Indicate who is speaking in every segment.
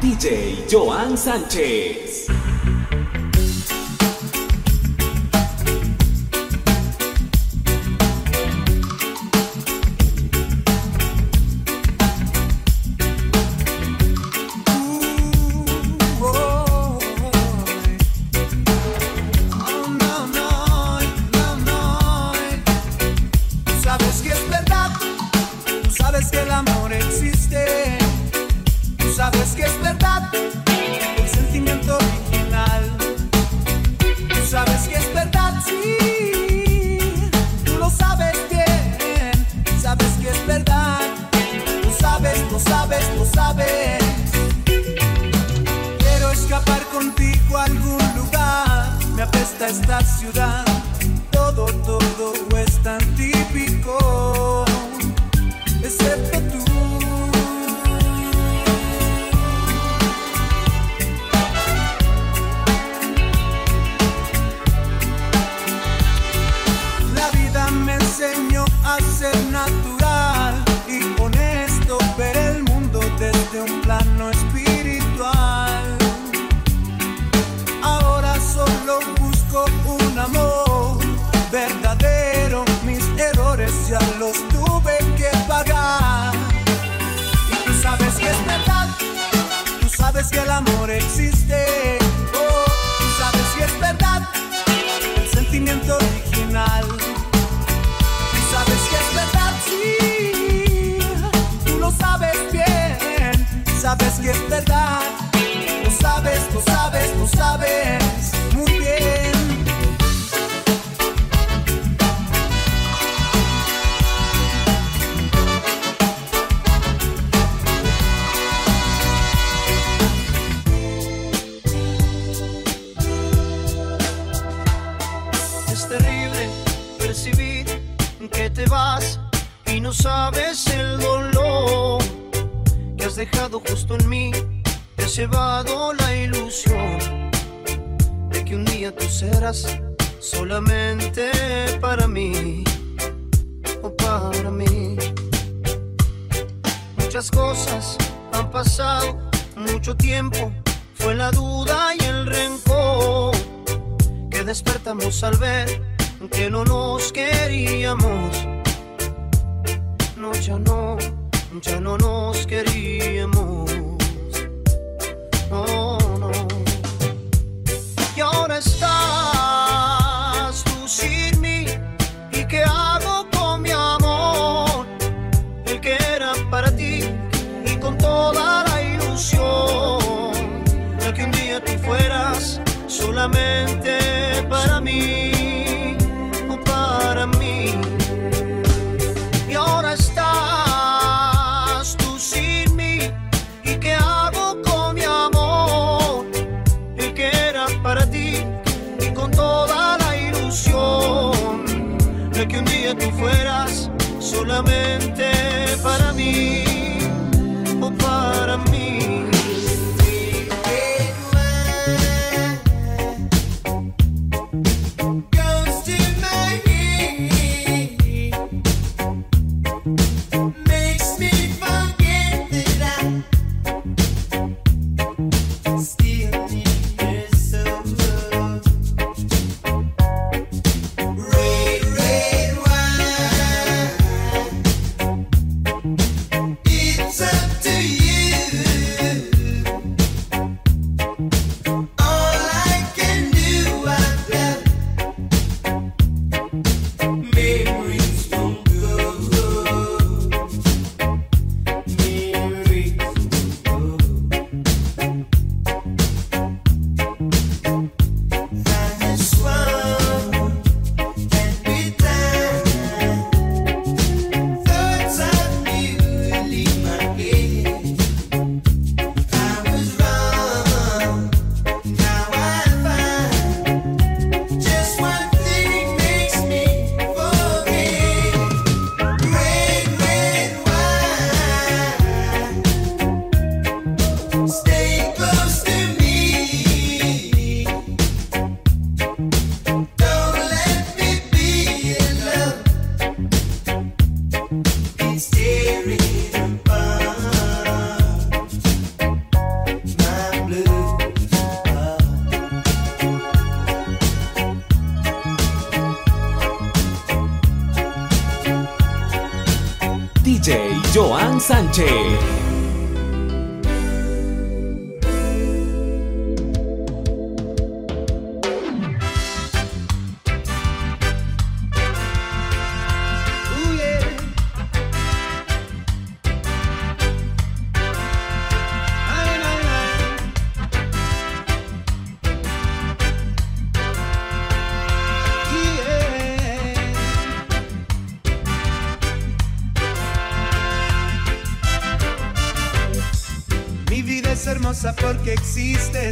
Speaker 1: DJ Joan Sánchez.
Speaker 2: sabes
Speaker 1: que el amor existe. Oh, tú sabes si es verdad el sentimiento original. Tú sabes que es verdad, sí. Tú lo sabes bien. Sabes que es verdad. Lo sabes, lo sabes, lo sabes. solamente para mí o para mí. Muchas cosas han pasado, mucho tiempo, fue la duda y el rencor que despertamos al ver que no nos queríamos. No, ya no, ya no nos queríamos.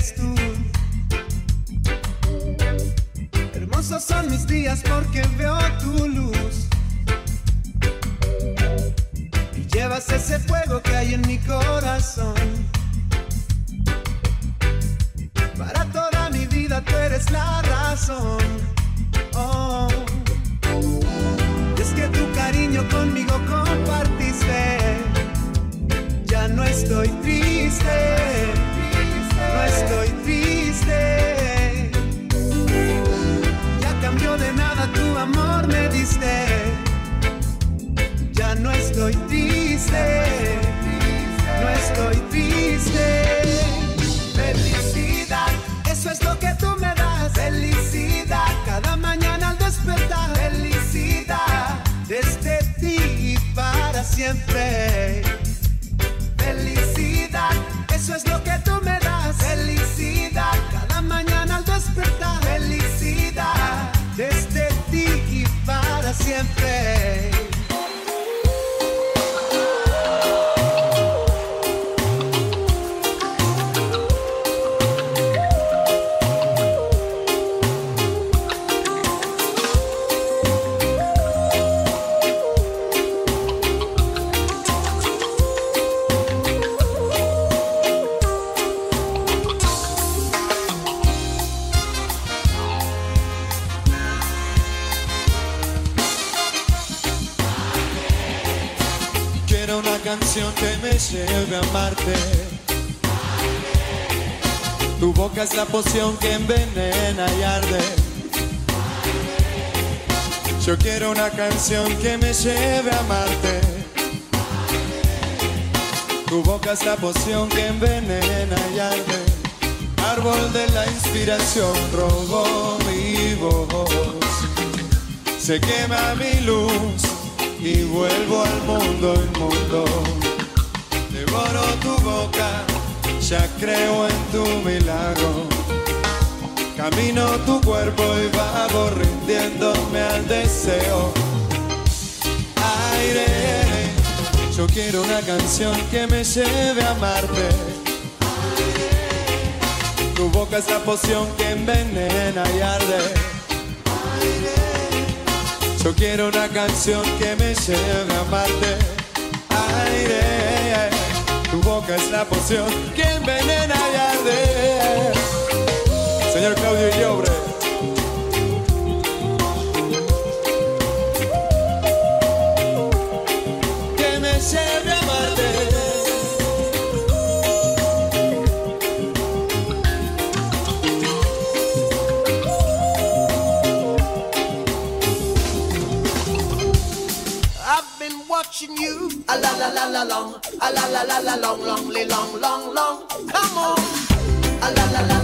Speaker 1: Existes tú. Siempre.
Speaker 3: Poción que envenena y arde. Yo quiero una canción que me lleve a amarte. Tu boca es la poción que envenena y arde. Árbol de la inspiración robó mi voz. Se quema mi luz y vuelvo al mundo inmundo. Devoro tu boca, ya creo en. Camino tu cuerpo y vago rindiéndome al deseo. Aire, yo quiero una canción que me lleve a amarte. Tu boca es la poción que envenena y arde yo quiero una canción que me lleve a amarte. Aire, tu boca es la poción que envenena y arde. Señor Claudio Llobre.
Speaker 4: I've been watching you a la la la la long, a la la la la long, long, long, long, long. Come on. A
Speaker 5: la la la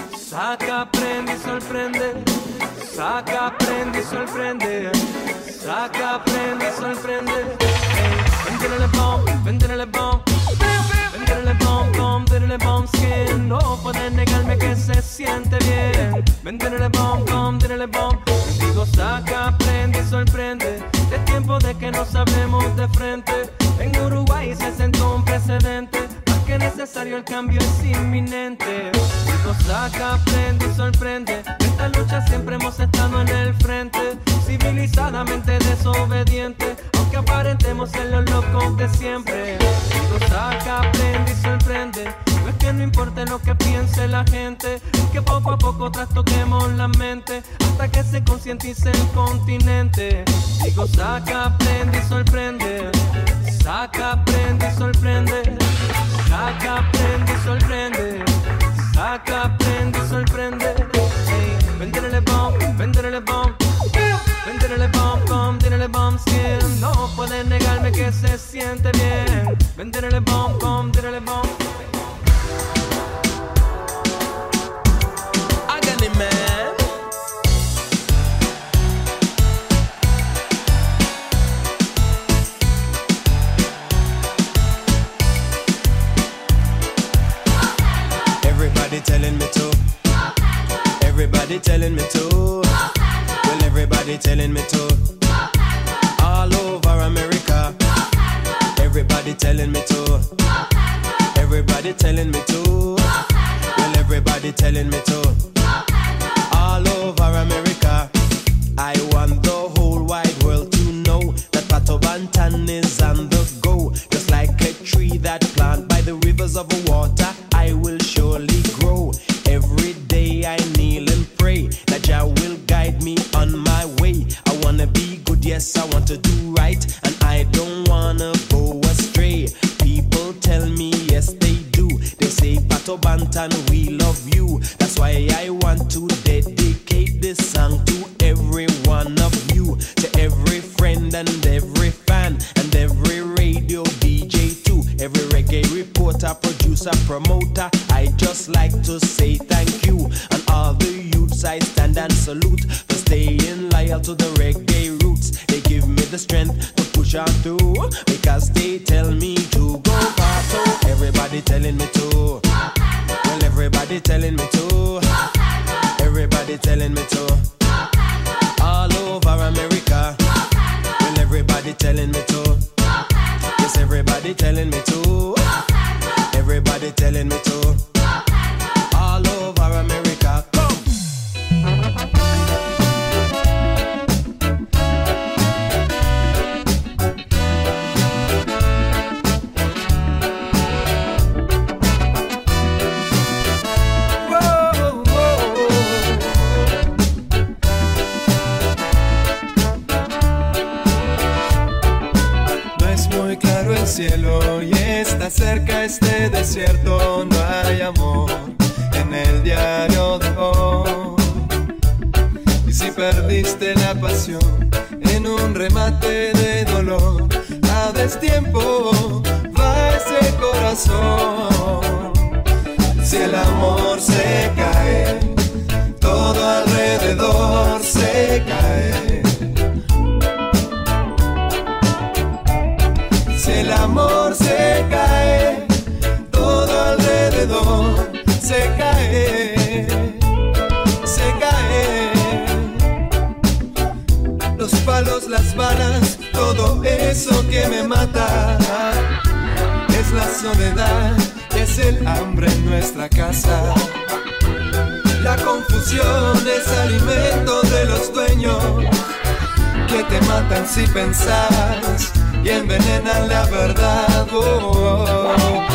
Speaker 5: Saca, aprende y sorprende. Saca, aprende y sorprende. Saca, aprende y sorprende. El bomb, el bomb. Venderle bomb, bomb, venderle bomb skin. No pueden negarme que se siente bien. Venderle bomb, bomb, venderle bomb. Digo, saca, aprende y sorprende. Es tiempo de que nos hablemos de frente. En Uruguay se sentó un precedente. Que necesario, el cambio es inminente. Digo, saca, aprende y sorprende. Esta lucha siempre hemos estado en el frente. Civilizadamente desobediente que aparentemos ser los locos de siempre. Digo, saca, aprende y sorprende. No es que no importe lo que piense la gente, es que poco a poco trastoquemos la mente hasta que se concientice el continente. Digo, saca, aprende y sorprende. Saca, aprende y sorprende. Saca, aprende y sorprende. Saca, aprende y sorprende. Hey, vendele bomb, vendele bomb. Vendele bomb, bomb, vendele bomb skin. No pueden negarme que se siente bien. Vendele bomb, bomb, vendele bomb.
Speaker 6: Pato we love you. That's why I want to dedicate this song to every one of you, to every friend and every fan, and every radio DJ too, every reggae reporter, producer, promoter. I just like to say thank you, and all the youths I stand and salute for staying loyal to the reggae roots. They give me the strength to push on through because they tell me Everybody telling me to. Everybody telling me to. All over America. Well, everybody telling me to. Yes, everybody telling me to. Everybody telling
Speaker 3: me to. desierto no hay amor en el diario de hoy. Y si perdiste la pasión en un remate de dolor, a destiempo va ese corazón. Si el amor se cae, todo alrededor se cae se cae, se cae. Los palos, las balas, todo eso que me mata. Es la soledad, es el hambre en nuestra casa. La confusión es alimento de los dueños que te matan si pensás y envenenan la verdad. Oh, oh, oh.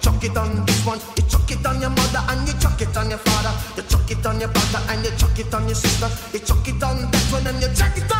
Speaker 4: chuck it on this one, you chuck it on your mother, and you chuck it on your father, you chuck it on your brother, and you chuck it on your sister, you chuck it on that one, and you chuck it on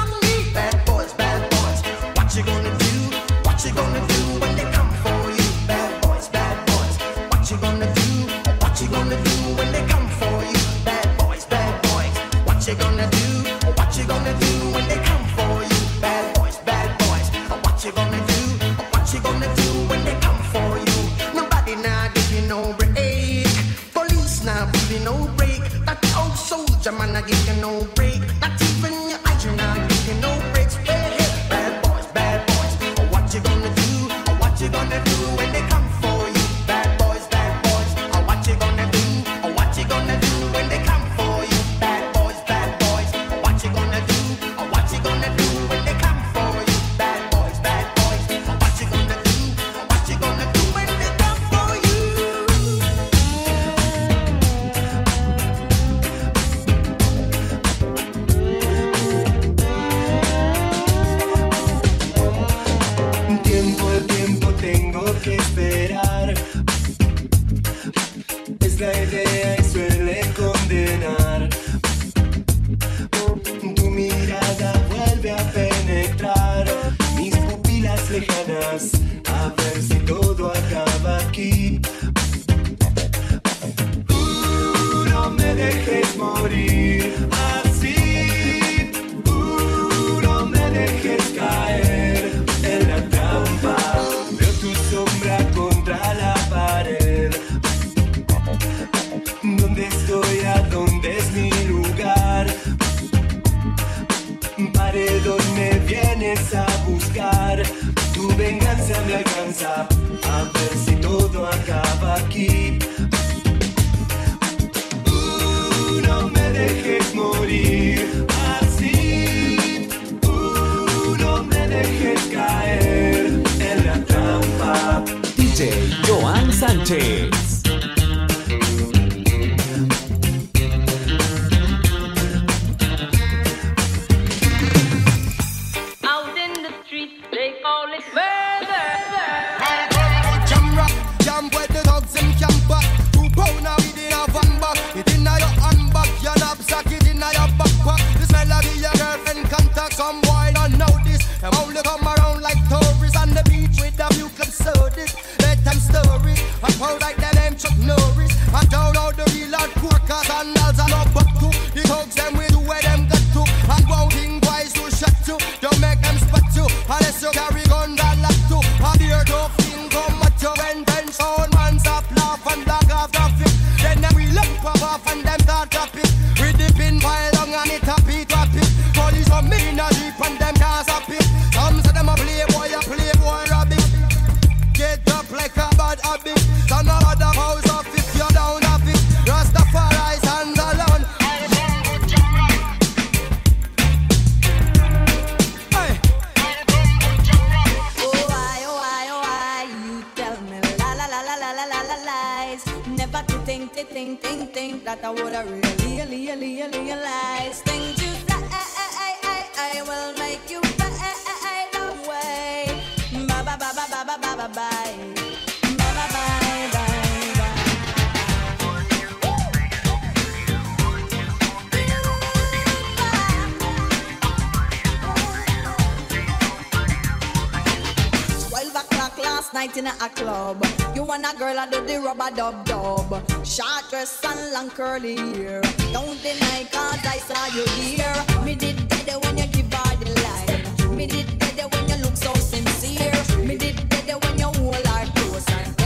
Speaker 7: night in a club. You want a girl that do the rubber dub dub. Short dress and long curly hair. Don't deny cause I saw you here. Me did better when you give her the line. Me did better when you look so sincere. Me did better when you hold her closer.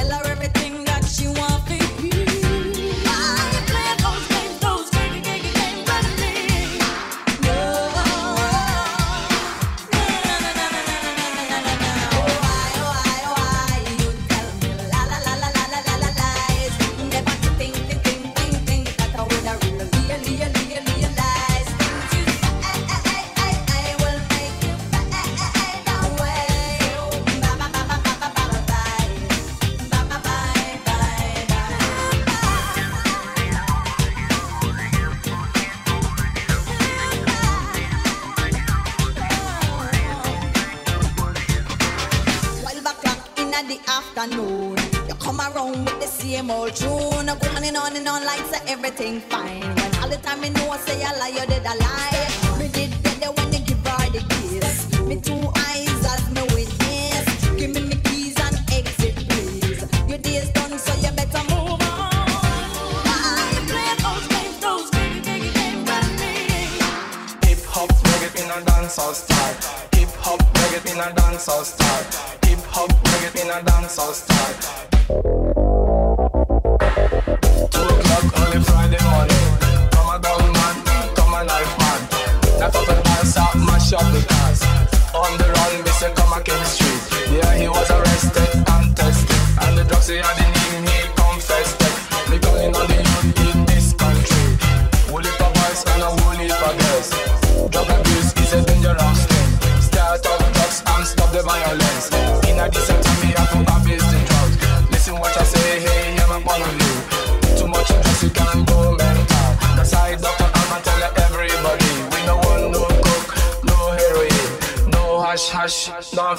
Speaker 7: everything fine. When all the time me know I say a lie, you did a lie. Me did better when you give her the kiss. Me two eyes as me witness. Give me the keys and exit, please. Your day's done, so you better move on.
Speaker 8: Hip hop reggae in a dancehall style. Hip hop reggae in a dancehall star. Hip hop reggae in a dancehall star.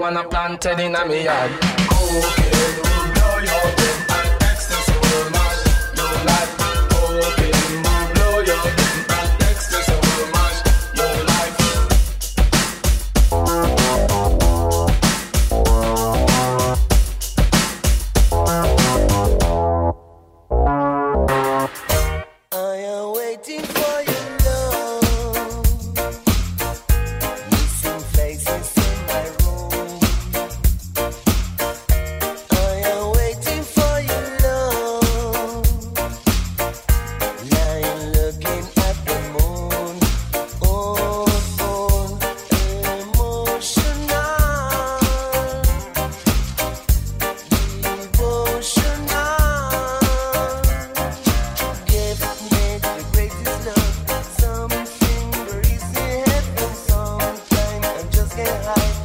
Speaker 8: Wanna plant it in a me yard. Okay. que hay.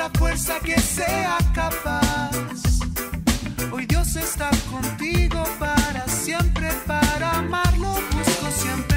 Speaker 8: habrá fuerza que sea capaz. Hoy Dios está contigo para siempre, para amarlo busco siempre.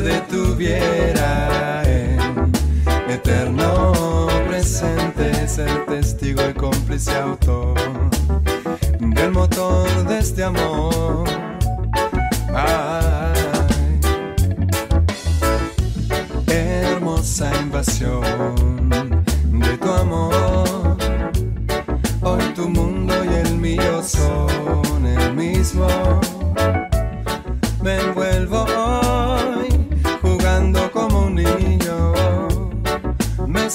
Speaker 8: detuviera en eterno presente, ser testigo y cómplice autor del motor de este amor. Ay, hermosa invasión.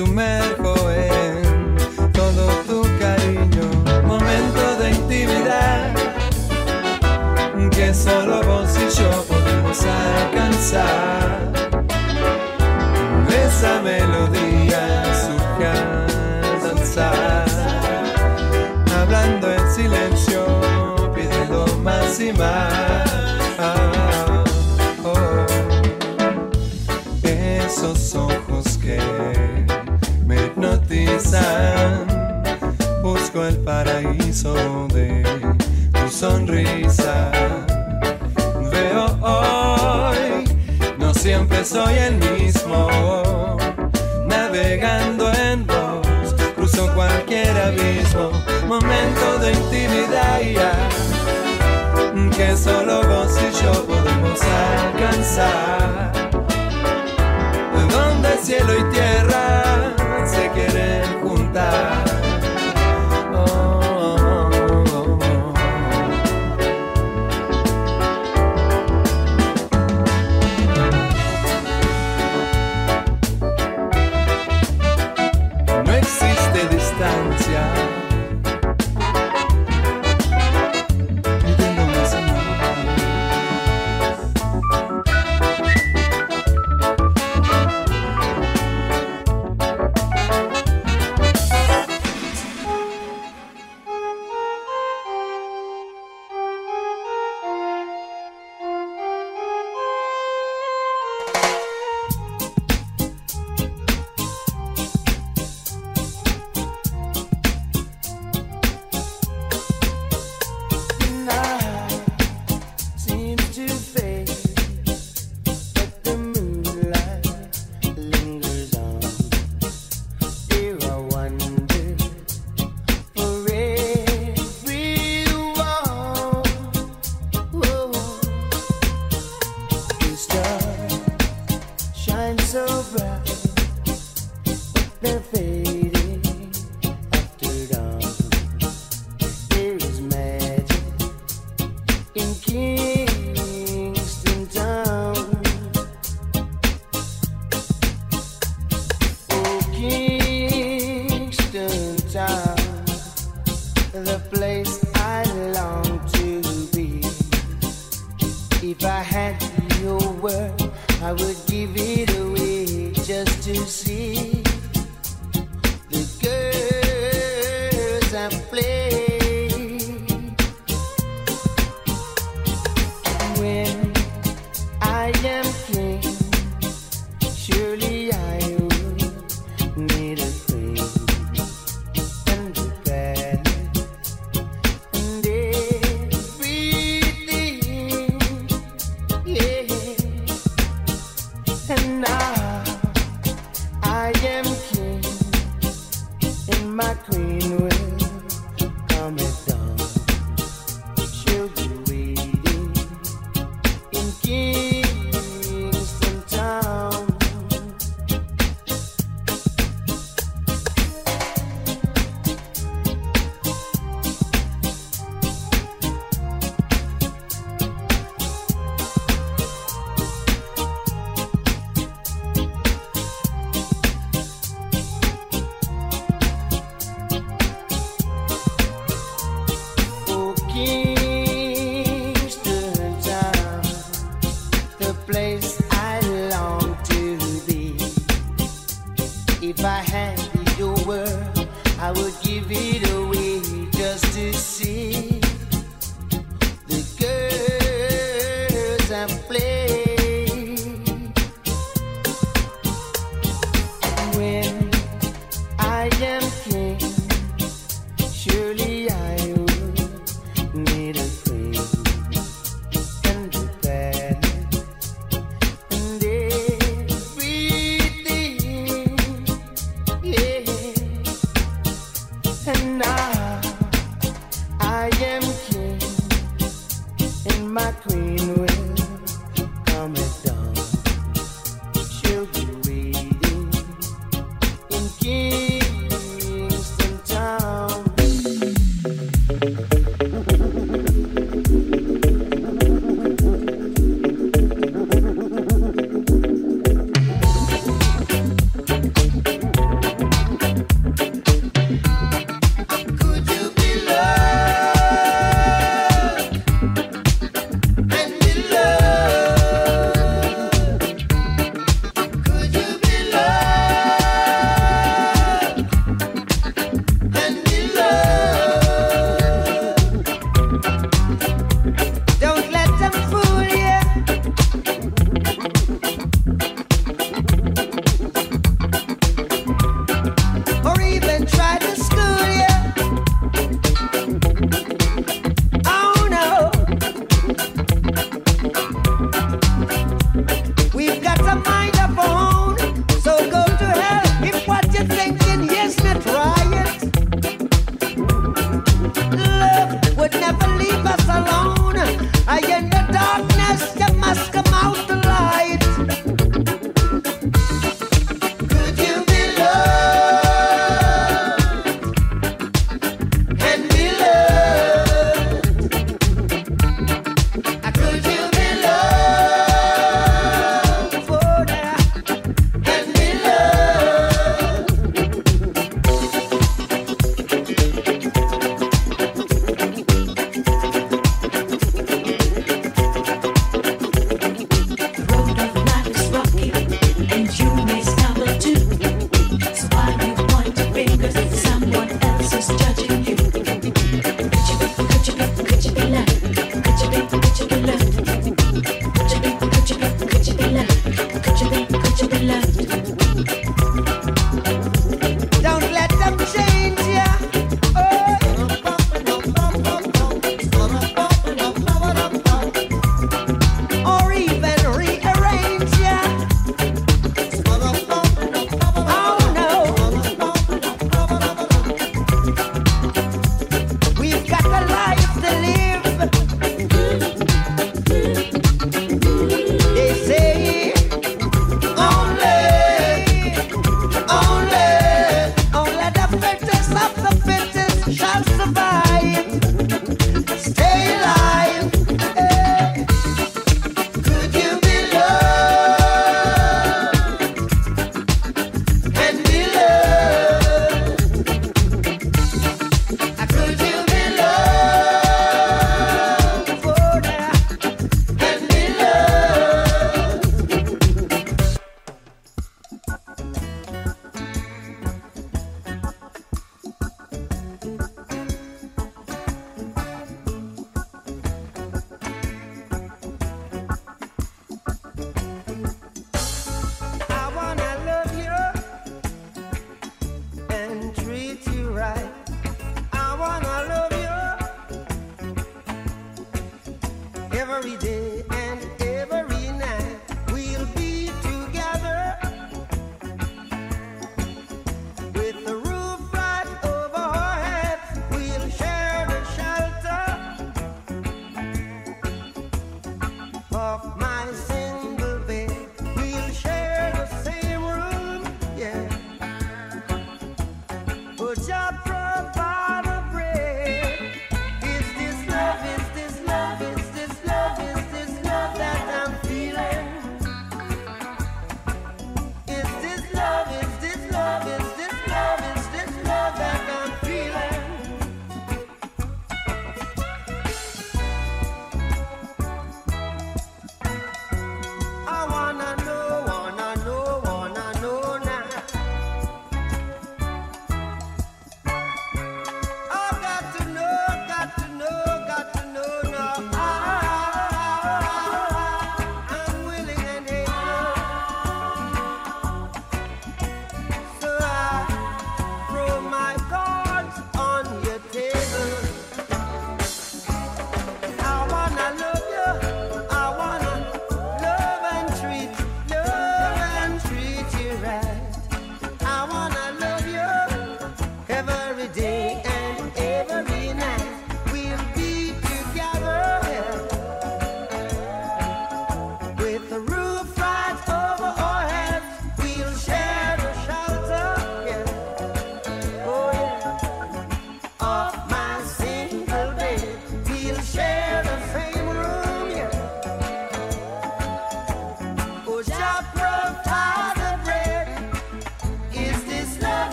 Speaker 8: sumerjo en todo tu cariño. Momento de intimidad que solo vos y yo podemos alcanzar. Esa melodía surge a danzar, hablando en silencio, pidiendo más y más. Oh. oh. Esos ojos que Busco el paraíso de tu sonrisa. Veo hoy, no
Speaker 1: siempre soy el mismo. Navegando en vos, cruzo cualquier abismo. Momento de intimidad ya, que solo vos y yo podemos alcanzar. Donde cielo y
Speaker 2: tierra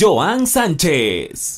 Speaker 2: Joan Sánchez.